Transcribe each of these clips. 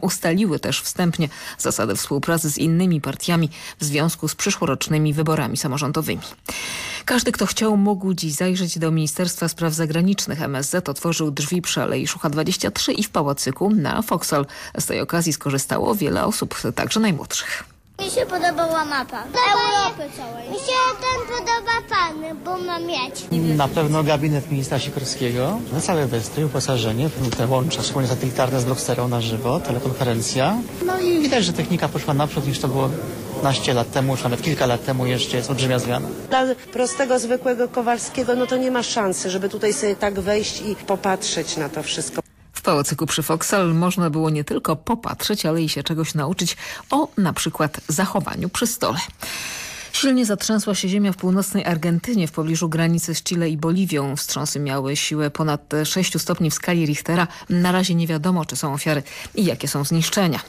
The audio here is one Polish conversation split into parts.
Ustaliły też wstępnie zasady współpracy z innymi partiami w związku z przyszłorocznymi wyborami samorządowymi. Każdy, kto chciał, mógł dziś zajrzeć do Ministerstwa Spraw Zagranicznych. MSZ otworzył drzwi przy Alei Szucha 23 i w Pałacyku na Foksal. Z tej okazji skorzystało wiele osób, także najmłodszych. Mi się podobała mapa Europy całej. Mi się ten podoba ma mieć. Na pewno gabinet ministra Sikorskiego, na całe Westry, uposażenie, te łącza, szczególnie satelitarne z Blocksterą na żywo, telekonferencja. No i widać, że technika poszła naprzód niż to było naście lat temu, czy nawet kilka lat temu jeszcze jest olbrzymia zmiana. Dla prostego, zwykłego Kowalskiego, no to nie ma szansy, żeby tutaj sobie tak wejść i popatrzeć na to wszystko. W Pałacyku przy Foksal można było nie tylko popatrzeć, ale i się czegoś nauczyć o na przykład zachowaniu przy stole. Silnie zatrzęsła się ziemia w północnej Argentynie w pobliżu granicy z Chile i Boliwią. Wstrząsy miały siłę ponad 6 stopni w skali Richtera. Na razie nie wiadomo, czy są ofiary i jakie są zniszczenia.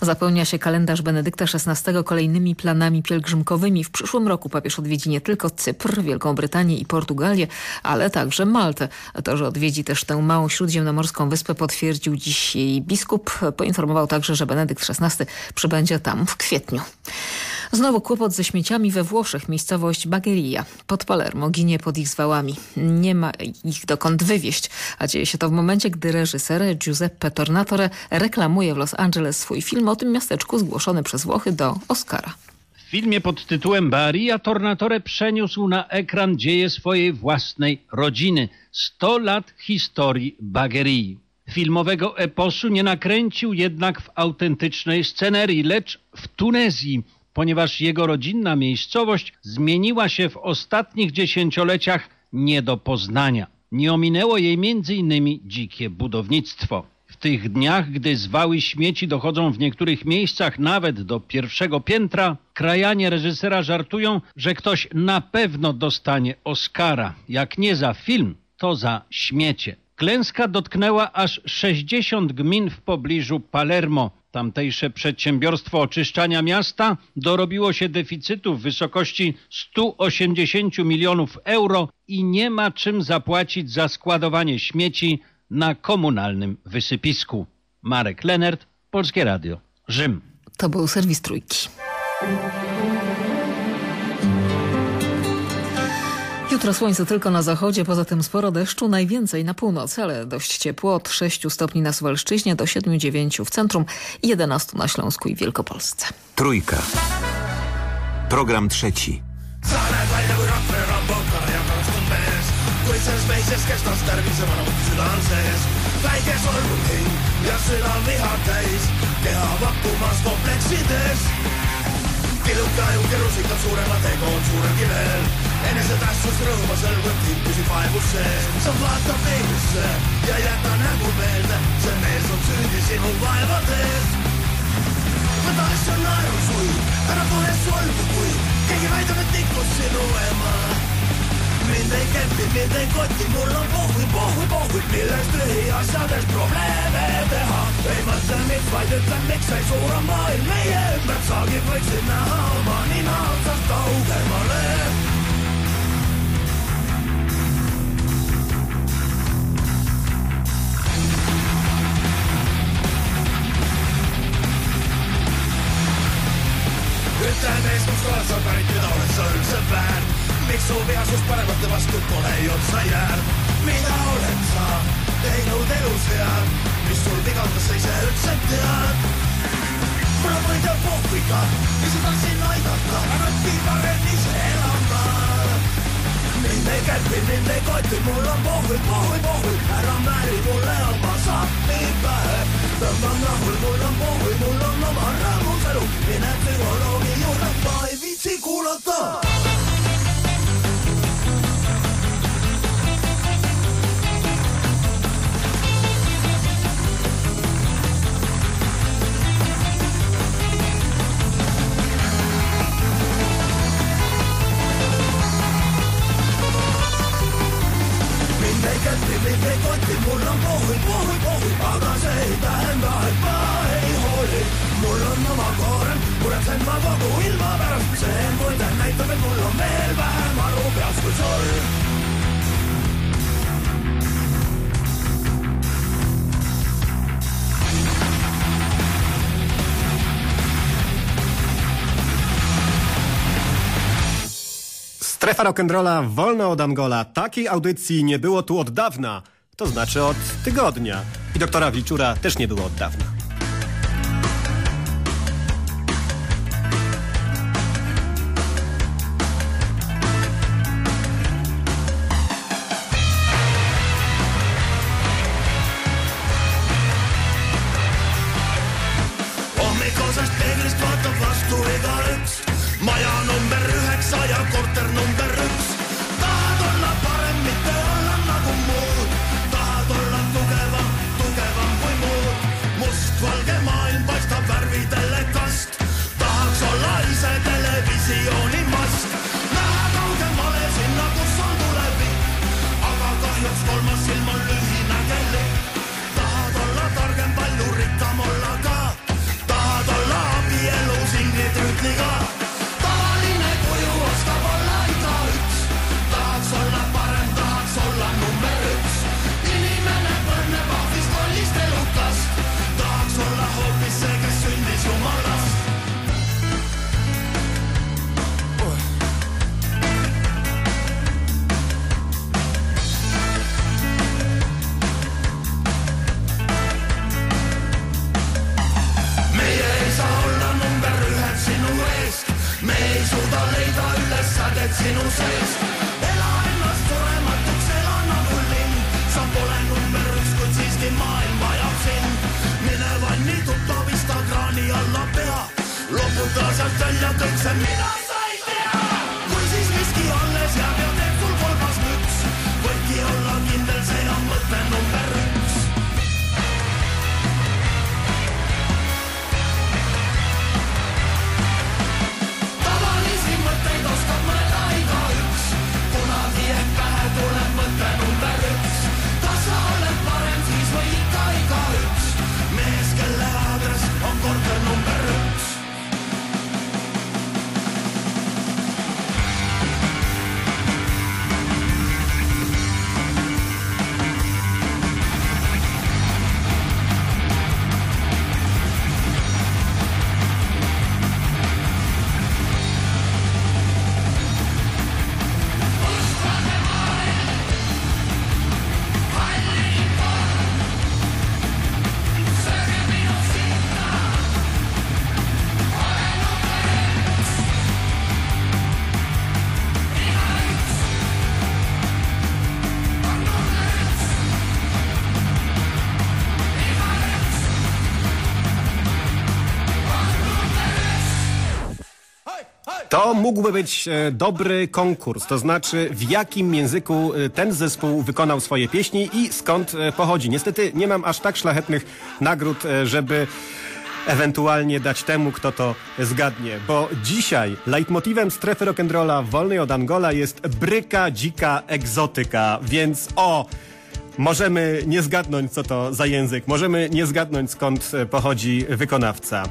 Zapełnia się kalendarz Benedykta XVI kolejnymi planami pielgrzymkowymi. W przyszłym roku papież odwiedzi nie tylko Cypr, Wielką Brytanię i Portugalię, ale także Maltę. To, że odwiedzi też tę małą śródziemnomorską wyspę potwierdził dziś jej biskup. Poinformował także, że Benedykt XVI przybędzie tam w kwietniu. Znowu kłopot ze śmieciami we Włoszech. Miejscowość Bagheria pod Palermo ginie pod ich zwałami. Nie ma ich dokąd wywieźć, a dzieje się to w momencie, gdy reżyser Giuseppe Tornatore reklamuje w Los Angeles swój film o tym miasteczku zgłoszony przez Włochy do Oscara. W filmie pod tytułem Baria Tornatore przeniósł na ekran dzieje swojej własnej rodziny. 100 lat historii Bagherii. Filmowego eposu nie nakręcił jednak w autentycznej scenerii, lecz w Tunezji, ponieważ jego rodzinna miejscowość zmieniła się w ostatnich dziesięcioleciach nie do poznania. Nie ominęło jej innymi dzikie budownictwo. W tych dniach, gdy zwały śmieci dochodzą w niektórych miejscach nawet do pierwszego piętra, krajanie reżysera żartują, że ktoś na pewno dostanie Oscara. Jak nie za film, to za śmiecie. Klęska dotknęła aż 60 gmin w pobliżu Palermo. Tamtejsze przedsiębiorstwo oczyszczania miasta dorobiło się deficytu w wysokości 180 milionów euro i nie ma czym zapłacić za składowanie śmieci na komunalnym wysypisku. Marek Lenert, Polskie Radio, Rzym. To był serwis Trójki. Jutro słońce tylko na zachodzie, poza tym sporo deszczu, najwięcej na północy, ale dość ciepło, od 6 stopni na Suwalszczyźnie do 7-9 w centrum i 11 na Śląsku i Wielkopolsce. Trójka. Program trzeci. Kilukka jukki rusikat suurella tekoon suuren kiven. enesetähtsus rõõmasel võtib püsib vaevus sees. sa vaata peeglisse ja jäta nägu meelde, see mees on süüdi sinu vaevades. võta asja naerus kui, ära tule solvu, kui keegi väidab, et tikkus sinu ema. mind ei kepi, mind ei koti, mul on pohhui, pohhui, pohhui, millest lühiasjades probleeme teha. ei mõtle miks, vaid ütle, miks ei suura maailm meie ümbert saagi, võiksid näha oma nina otsast kaugemal. Vigandas sa ise üldse tead? mul on võidja pohviga, lihtsalt tahtsin aidata, aga õpi parem ise elama. mind ei kärbi, mind ei koti, mul on pohvi, pohvi, pohvi, ära määri mulle oma sappi pähe. tõmban rahul, mul on pohvi, mul on oma rõõmus elu, mine psühholoogi juurde, ma ei viitsi kuulata. Kätti vitri koitti murran pohjin, pohjin, pohjin. Alkaa se tähän kaipaa, ei hoidi. Mulla on oma kooren, puret sen vaan koku ilmaa. Se en voi näitä, me mulla on veel vähän varupeas kuin sormi. Strefa rock'n'rolla wolna od Angola. Takiej audycji nie było tu od dawna. To znaczy od tygodnia. I doktora Wilczura też nie było od dawna. Allgemein sinu seest ela ennast surematuks, ela nagu lind sa pole number üks, kuid siiski maailm vajab sind. Mine vanni tuttavista kraani alla pea. Loputa sealt välja kõik see, mida To mógłby być e, dobry konkurs, to znaczy w jakim języku e, ten zespół wykonał swoje pieśni i skąd e, pochodzi. Niestety nie mam aż tak szlachetnych nagród, żeby ewentualnie dać temu, kto to zgadnie, bo dzisiaj leitmotywem strefy rock'n'rolla wolnej od Angola jest bryka, dzika egzotyka, więc o... Możemy nie zgadnąć, co to za język, możemy nie zgadnąć, skąd pochodzi wykonawca.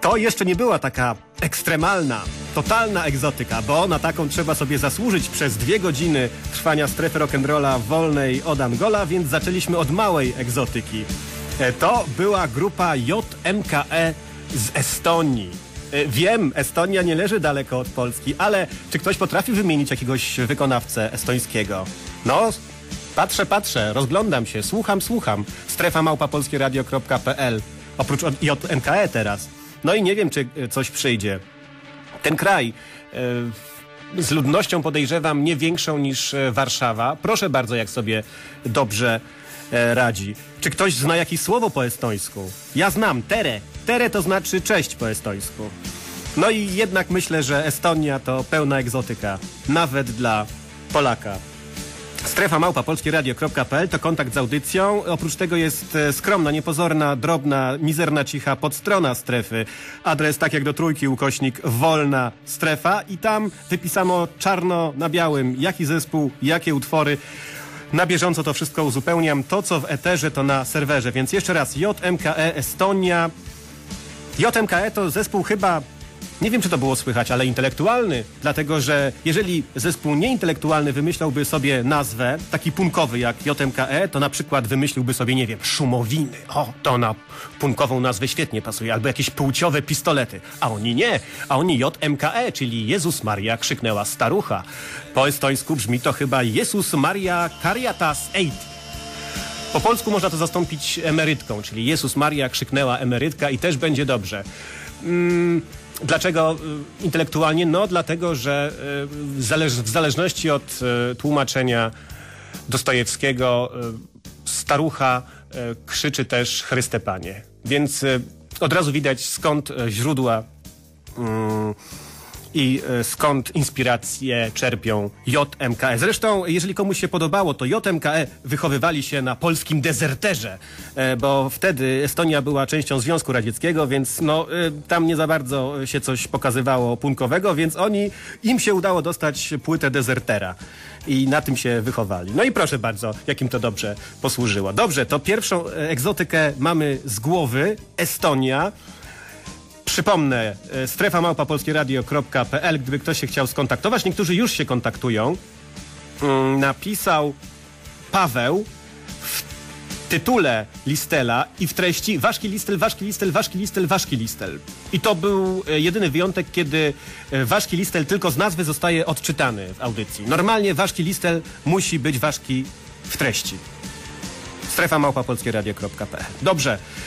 To jeszcze nie była taka ekstremalna, totalna egzotyka, bo na taką trzeba sobie zasłużyć przez dwie godziny trwania strefy rock'n'rolla wolnej od Angola, więc zaczęliśmy od małej egzotyki. E, To była grupa JMKE z Estonii. E, Wiem, Estonia nie leży daleko od Polski, ale czy ktoś potrafi wymienić jakiegoś wykonawcę estońskiego? No, patrzę, patrzę, rozglądam się, słucham, słucham. Strefa małpapolskieradio.pl Oprócz JMKE teraz. No i nie wiem, czy e, coś przyjdzie. Ten kraj e, z ludnością podejrzewam nie większą niż e, Warszawa. Proszę bardzo, jak sobie dobrze radzi. Czy ktoś zna jakieś słowo po estońsku? Ja znam tere. Tere to znaczy cześć po estońsku. No i jednak myślę, że Estonia to pełna egzotyka. Nawet dla Polaka. Strefa małpa polskieradio.pl to kontakt z audycją. Oprócz tego jest e, skromna, niepozorna, drobna, mizerna, cicha podstrona strefy. Adres tak jak do trójki ukośnik wolna strefa i tam wypisano czarno na białym jaki zespół, jakie utwory. Na bieżąco to wszystko uzupełniam. To co w eterze to na serwerze. Więc jeszcze raz JMKE Estonia. JMKE to zespół chyba nie wiem czy to było słychać, ale intelektualny, dlatego że jeżeli zespół nieintelektualny wymyślałby sobie nazwę, taki punkowy jak JMKE, to na przykład wymyśliłby sobie, nie wiem, szumowiny. O, to na punkową nazwę świetnie pasuje, albo jakieś płciowe pistolety. A oni nie, a oni JMKE, czyli Jezus Maria krzyknęła starucha. Po estońsku brzmi to chyba Jezus Maria Caritas Eid. Po polsku można to zastąpić emerytką, czyli Jezus Maria krzyknęła emerytka i też będzie dobrze. Mm, dlaczego y, intelektualnie? No dlatego, że y, w, zależ w zależności od y, tłumaczenia Dostojewskiego starucha krzyczy też Chryste Panie. Więc od razu widać skąd źródła i e, skąd inspiracje czerpią JMKE. Zresztą, jeżeli komuś się podobało, to JMKE wychowywali się na polskim dezerterze, e, bo wtedy Estonia była częścią Związku Radzieckiego, więc no, e, tam nie za bardzo się coś pokazywało punkowego, więc oni, im się udało dostać płytę dezertera. I na tym się wychowali. No i proszę bardzo, jakim to dobrze posłużyło. Dobrze, to pierwszą egzotykę mamy z głowy. Estonia. Przypomnę, e, strefa małpa polskieradio.pl, gdyby ktoś się chciał skontaktować. Niektórzy już się kontaktują. Mm, Napisał Paweł w tytule listela i w treści ważki listel, ważki listel, ważki listel, ważki listel. I to był e, jedyny wyjątek, kiedy e, ważki listel tylko z nazwy zostaje odczytany w audycji. Normalnie ważki listel musi być ważki w treści. Strefa małpa polskieradio.pl. Dobrze.